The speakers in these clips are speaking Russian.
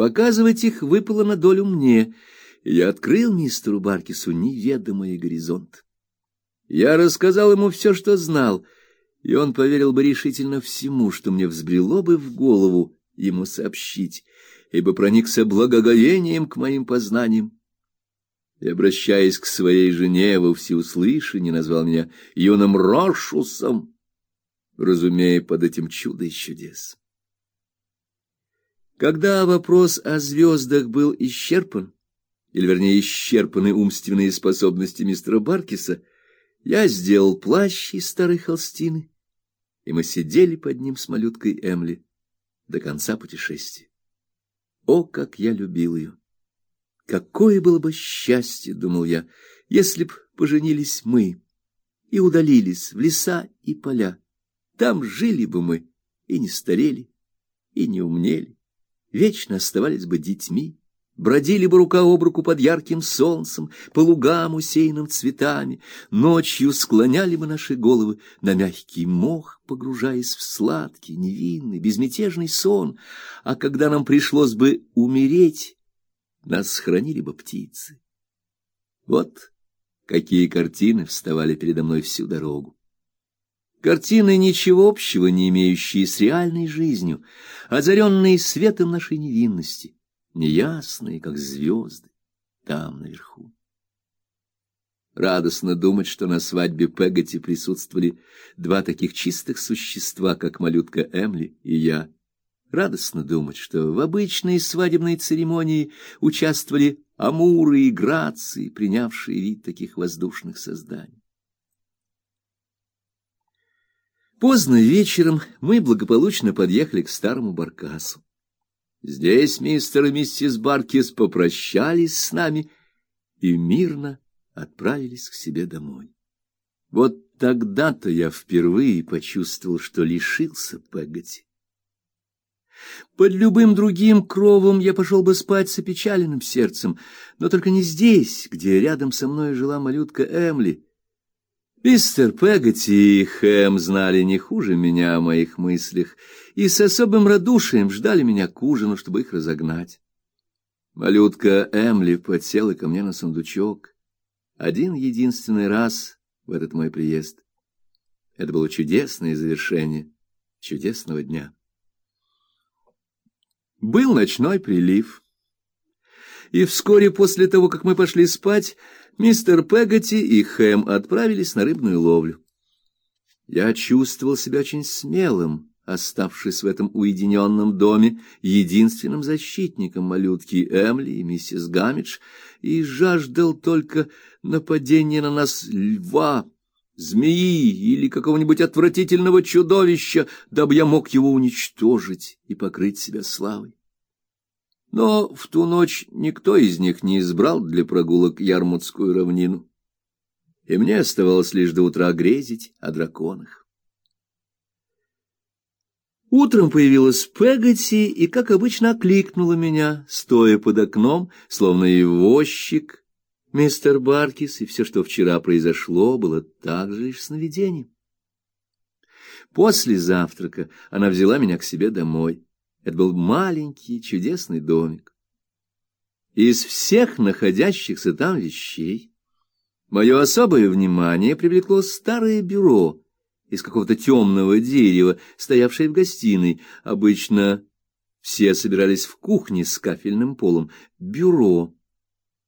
Показывать их выпало на долю мне, я открыл мистеру Баркису неведомый горизонт. Я рассказал ему все, что знал, и он поверил бы решительно всему, что мне взбрело бы в голову ему сообщить, ибо проникся благоговением к моим познаниям. И, обращаясь к своей жене во всеуслышание, назвал меня юным Рошусом, разумея под этим чудо и чудес. Когда вопрос о звездах был исчерпан, или, вернее, исчерпаны умственные способности мистера Баркиса, я сделал плащ из старой холстины, и мы сидели под ним с малюткой Эмли до конца путешествия. О, как я любил ее! Какое было бы счастье, думал я, если б поженились мы и удалились в леса и поля. Там жили бы мы и не старели, и не умнели, вечно оставались бы детьми, бродили бы рука об руку под ярким солнцем, по лугам, усеянным цветами, ночью склоняли бы наши головы на мягкий мох, погружаясь в сладкий, невинный, безмятежный сон, а когда нам пришлось бы умереть, нас сохранили бы птицы. Вот какие картины вставали передо мной всю дорогу. Картины, ничего общего не имеющие с реальной жизнью, озаренные светом нашей невинности, неясные, как звезды, там наверху. Радостно думать, что на свадьбе Пегати присутствовали два таких чистых существа, как малютка Эмли и я. Радостно думать, что в обычной свадебной церемонии участвовали амуры и грации, принявшие вид таких воздушных созданий. Поздно вечером мы благополучно подъехали к старому баркасу. Здесь мистер и миссис Баркис попрощались с нами и мирно отправились к себе домой. Вот тогда-то я впервые почувствовал, что лишился Пегати. Под любым другим кровом я пошел бы спать с опечаленным сердцем, но только не здесь, где рядом со мной жила малютка Эмли. Мистер Пегати и Хэм знали не хуже меня о моих мыслях и с особым радушием ждали меня к ужину, чтобы их разогнать. Малютка Эмли подсела ко мне на сундучок один единственный раз в этот мой приезд. Это было чудесное завершение чудесного дня. Был ночной прилив. И вскоре после того, как мы пошли спать, мистер Пегати и Хэм отправились на рыбную ловлю. Я чувствовал себя очень смелым, оставшись в этом уединенном доме единственным защитником малютки Эмли и миссис Гамидж, и жаждал только нападения на нас льва, змеи или какого-нибудь отвратительного чудовища, дабы я мог его уничтожить и покрыть себя славой. Но в ту ночь никто из них не избрал для прогулок Ярмутскую равнину, и мне оставалось лишь до утра грезить о драконах. Утром появилась Пегати и, как обычно, окликнула меня, стоя под окном, словно возчик, мистер Баркис, и все, что вчера произошло, было также лишь сновидением. После завтрака она взяла меня к себе домой. Это был маленький чудесный домик. Из всех находящихся там вещей мое особое внимание привлекло старое бюро из какого-то темного дерева, стоявшее в гостиной. Обычно все собирались в кухне с кафельным полом. Бюро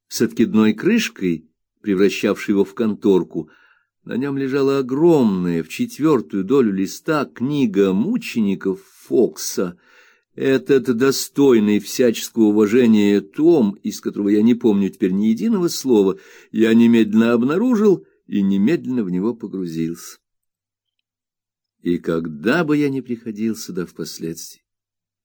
с откидной крышкой, превращавшей его в конторку. На нем лежала огромная в четвертую долю листа книга мучеников Фокса — этот достойный всяческого уважения том, из которого я не помню теперь ни единого слова, я немедленно обнаружил и немедленно в него погрузился. И когда бы я ни приходил сюда впоследствии,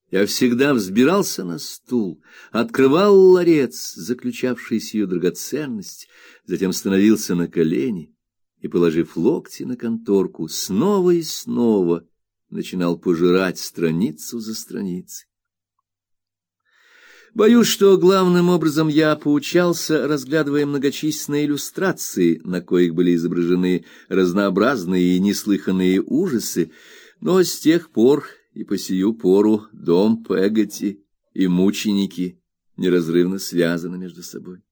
я всегда взбирался на стул, открывал ларец, заключавший сию драгоценность, затем становился на колени и, положив локти на конторку, снова и снова начинал пожирать страницу за страницей. Боюсь, что главным образом я поучался, разглядывая многочисленные иллюстрации, на коих были изображены разнообразные и неслыханные ужасы, но с тех пор и по сию пору дом Пегати и мученики неразрывно связаны между собой.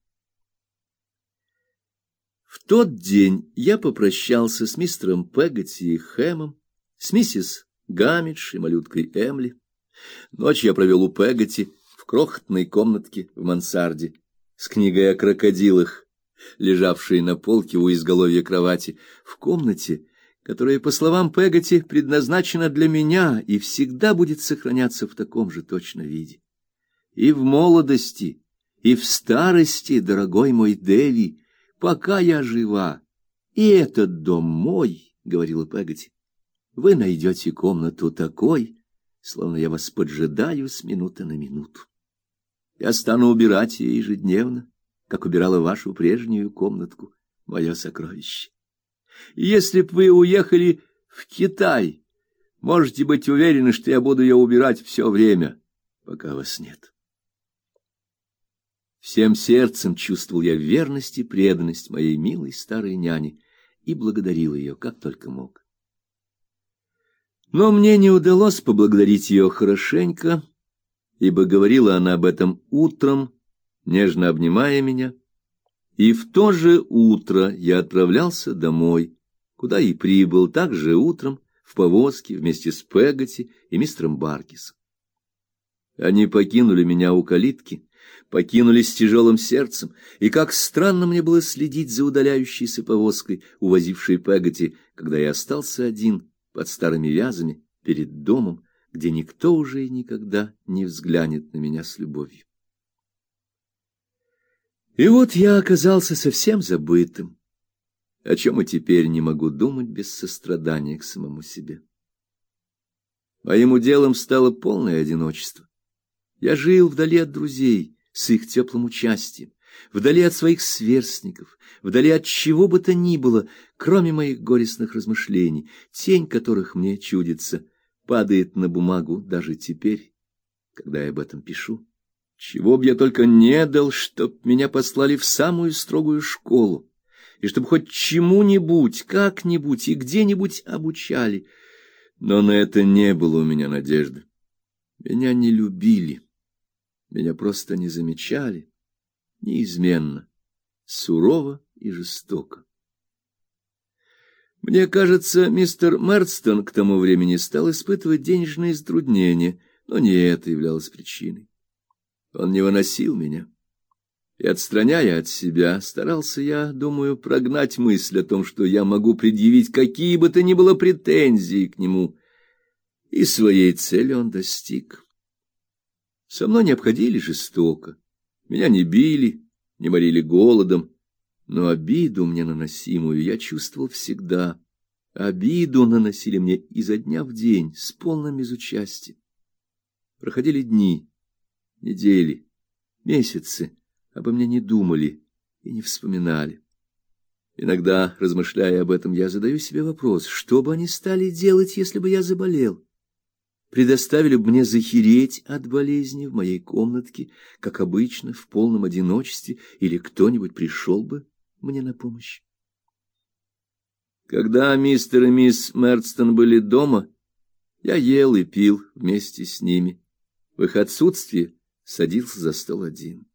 В тот день я попрощался с мистером Пегати и Хэмом, с миссис Гамидж и малюткой Эмли. Ночь я провел у Пегати в крохотной комнатке в мансарде с книгой о крокодилах, лежавшей на полке у изголовья кровати, в комнате, которая, по словам Пегати, предназначена для меня и всегда будет сохраняться в таком же точно виде. И в молодости, и в старости, дорогой мой Дэви, пока я жива, и этот дом мой, — говорила Пегати, — вы найдете комнату такой, словно я вас поджидаю с минуты на минуту. Я стану убирать ее ежедневно, как убирала вашу прежнюю комнатку, мое сокровище. И если б вы уехали в Китай, можете быть уверены, что я буду ее убирать все время, пока вас нет. Всем сердцем чувствовал я верность и преданность моей милой старой няне и благодарил ее, как только мог. Но мне не удалось поблагодарить ее хорошенько, ибо говорила она об этом утром, нежно обнимая меня, и в то же утро я отправлялся домой, куда и прибыл также утром в повозке вместе с Пегати и мистером Баркисом. Они покинули меня у калитки, покинули с тяжелым сердцем, и как странно мне было следить за удаляющейся повозкой, увозившей Пегати, когда я остался один под старыми вязами перед домом, где никто уже и никогда не взглянет на меня с любовью. И вот я оказался совсем забытым, о чем и теперь не могу думать без сострадания к самому себе. Моим уделом стало полное одиночество. Я жил вдали от друзей, с их теплым участием, вдали от своих сверстников, вдали от чего бы то ни было, кроме моих горестных размышлений, тень которых мне чудится, падает на бумагу даже теперь, когда я об этом пишу. Чего б я только не дал, чтоб меня послали в самую строгую школу, и чтобы хоть чему-нибудь, как-нибудь и где-нибудь обучали. Но на это не было у меня надежды. Меня не любили, меня просто не замечали, неизменно, сурово и жестоко. Мне кажется, мистер Мерстон к тому времени стал испытывать денежные затруднения, но не это являлось причиной. Он не выносил меня. И, отстраняя от себя, старался я, думаю, прогнать мысль о том, что я могу предъявить какие бы то ни было претензии к нему. И своей цели он достиг. Со мной не обходили жестоко. Меня не били, не морили голодом, но обиду мне наносимую я чувствовал всегда. Обиду наносили мне изо дня в день с полным безучастием. Проходили дни, недели, месяцы, обо мне не думали и не вспоминали. Иногда, размышляя об этом, я задаю себе вопрос, что бы они стали делать, если бы я заболел? Предоставили бы мне захереть от болезни в моей комнатке, как обычно, в полном одиночестве, или кто-нибудь пришел бы мне на помощь? Когда мистер и мисс Мерстон были дома, я ел и пил вместе с ними. В их отсутствие садился за стол один.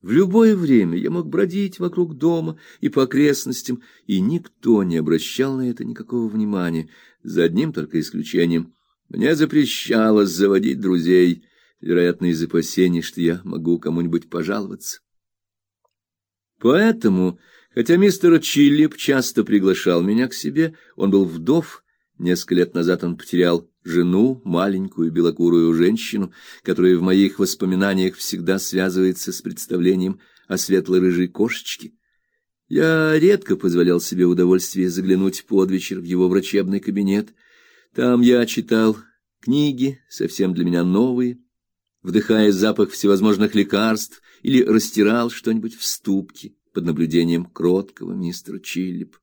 В любое время я мог бродить вокруг дома и по окрестностям, и никто не обращал на это никакого внимания, за одним только исключением. Мне запрещалось заводить друзей, вероятно, из опасений, что я могу кому-нибудь пожаловаться. Поэтому, хотя мистер Чиллип часто приглашал меня к себе, он был вдов, несколько лет назад он потерял жену, маленькую белокурую женщину, которая в моих воспоминаниях всегда связывается с представлением о светло-рыжей кошечке. Я редко позволял себе удовольствие заглянуть под вечер в его врачебный кабинет. Там я читал книги, совсем для меня новые, вдыхая запах всевозможных лекарств, или растирал что-нибудь в ступке под наблюдением кроткого мистера Чиллип.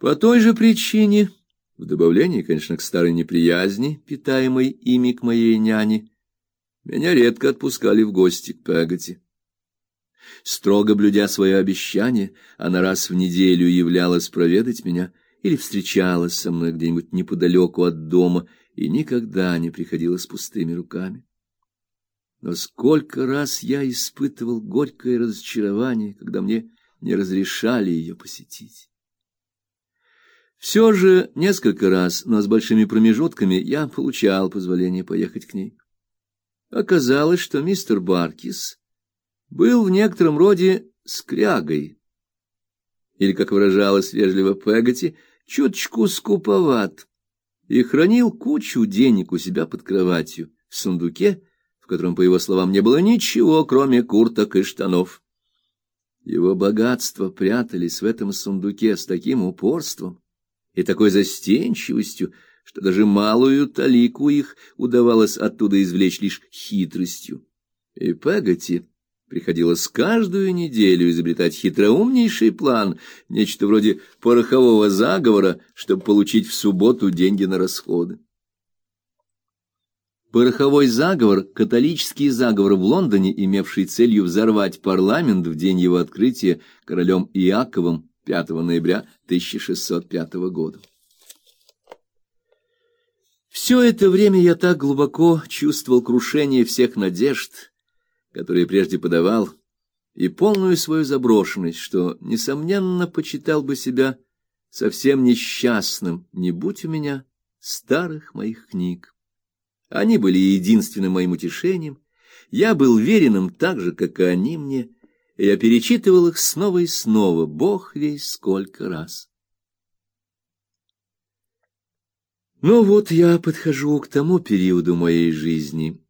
По той же причине в добавлении, конечно, к старой неприязни, питаемой ими к моей няне, меня редко отпускали в гости к Пегати. Строго блюдя свое обещание, она раз в неделю являлась проведать меня или встречалась со мной где-нибудь неподалеку от дома и никогда не приходила с пустыми руками. Но сколько раз я испытывал горькое разочарование, когда мне не разрешали ее посетить. Все же несколько раз, но с большими промежутками, я получал позволение поехать к ней. Оказалось, что мистер Баркис был в некотором роде скрягой, или, как выражалась вежливо Пегати, чуточку скуповат, и хранил кучу денег у себя под кроватью, в сундуке, в котором, по его словам, не было ничего, кроме курток и штанов. Его богатства прятались в этом сундуке с таким упорством и такой застенчивостью, что даже малую талику их удавалось оттуда извлечь лишь хитростью. И Пегати приходилось каждую неделю изобретать хитроумнейший план, нечто вроде порохового заговора, чтобы получить в субботу деньги на расходы. Пороховой заговор — католический заговор в Лондоне, имевший целью взорвать парламент в день его открытия королем Иаковом 5 ноября 1605 года. Все это время я так глубоко чувствовал крушение всех надежд, которые прежде подавал, и полную свою заброшенность, что, несомненно, почитал бы себя совсем несчастным, не будь у меня старых моих книг. Они были единственным моим утешением. Я был верен им так же, как и они мне, и я перечитывал их снова и снова, бог весь сколько раз. Ну вот я подхожу к тому периоду моей жизни,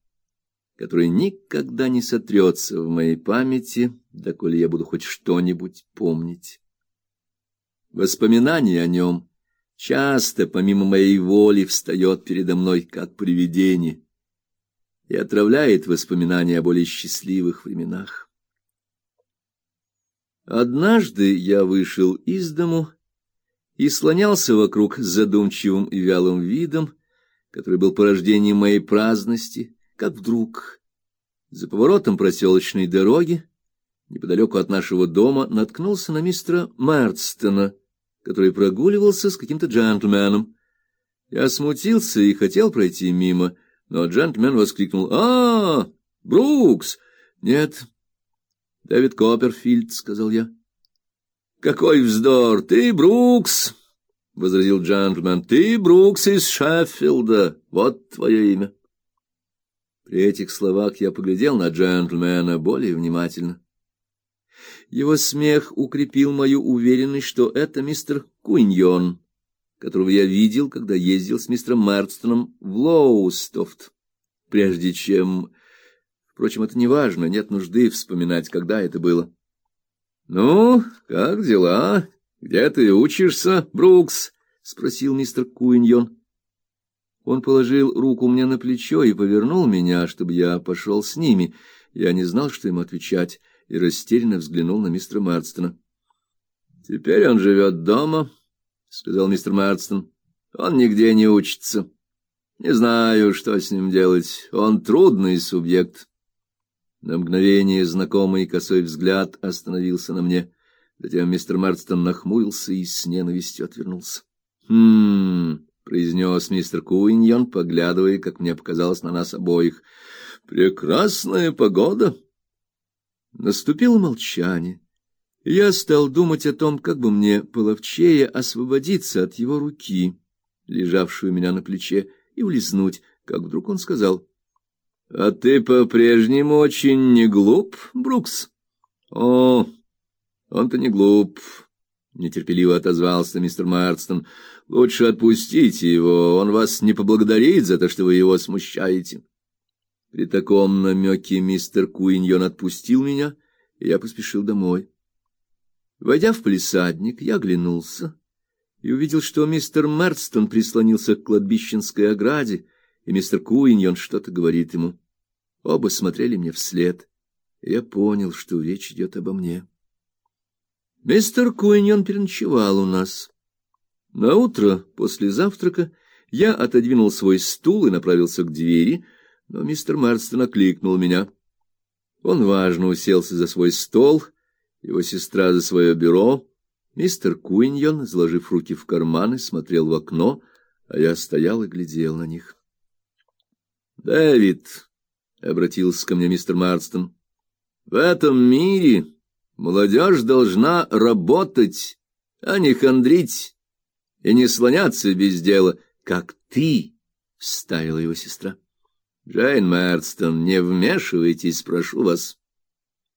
который никогда не сотрется в моей памяти, доколе я буду хоть что-нибудь помнить. Воспоминания о нем часто, помимо моей воли, встает передо мной как привидение и отравляет воспоминания о более счастливых временах. Однажды я вышел из дому и слонялся вокруг с задумчивым и вялым видом, который был порождением моей праздности, как вдруг за поворотом проселочной дороги неподалеку от нашего дома наткнулся на мистера Мерстона, который прогуливался с каким-то джентльменом. Я смутился и хотел пройти мимо, но джентльмен воскликнул: "А, Брукс!" "Нет, Дэвид Копперфильд", сказал я. "Какой вздор! Ты Брукс!" возразил джентльмен. "Ты Брукс из Шеффилда. Вот твое имя". При этих словах я поглядел на джентльмена более внимательно. Его смех укрепил мою уверенность, что это мистер Куиньон, которого я видел, когда ездил с мистером Мерстоном в Лоустофт. Прежде чем... Впрочем, это не важно, нет нужды вспоминать, когда это было. — Ну, как дела? Где ты учишься, Брукс? — спросил мистер Куиньон. Он положил руку мне на плечо и повернул меня, чтобы я пошел с ними. Я не знал, что ему отвечать и растерянно взглянул на мистера Марстона. Теперь он живет дома, сказал мистер Марстон. Он нигде не учится. Не знаю, что с ним делать. Он трудный субъект. На мгновение знакомый косой взгляд остановился на мне. Затем мистер Марстон нахмурился и с ненавистью отвернулся. Хм, произнес мистер Куиньон, поглядывая, как мне показалось, на нас обоих. Прекрасная погода. Наступило молчание. Я стал думать о том, как бы мне половчее освободиться от его руки, лежавшей у меня на плече, и улизнуть, как вдруг он сказал: "А ты по-прежнему очень не глуп, Брукс?" "О, он-то не глуп", нетерпеливо отозвался мистер Марстон. "Лучше отпустите его, он вас не поблагодарит за то, что вы его смущаете". При таком намеке мистер Куиньон отпустил меня, и я поспешил домой. Войдя в палисадник, я оглянулся и увидел, что мистер Мерстон прислонился к кладбищенской ограде, и мистер Куиньон что-то говорит ему. Оба смотрели мне вслед, я понял, что речь идет обо мне. Мистер Куиньон переночевал у нас. На утро после завтрака я отодвинул свой стул и направился к двери, но мистер Марстон окликнул меня. Он важно уселся за свой стол, его сестра за свое бюро. Мистер Куиньон, заложив руки в карманы, смотрел в окно, а я стоял и глядел на них. «Дэвид», — обратился ко мне мистер Марстон, — «в этом мире молодежь должна работать, а не хандрить и не слоняться без дела, как ты», — ставила его сестра. «Джейн Марстон, не вмешивайтесь, прошу вас».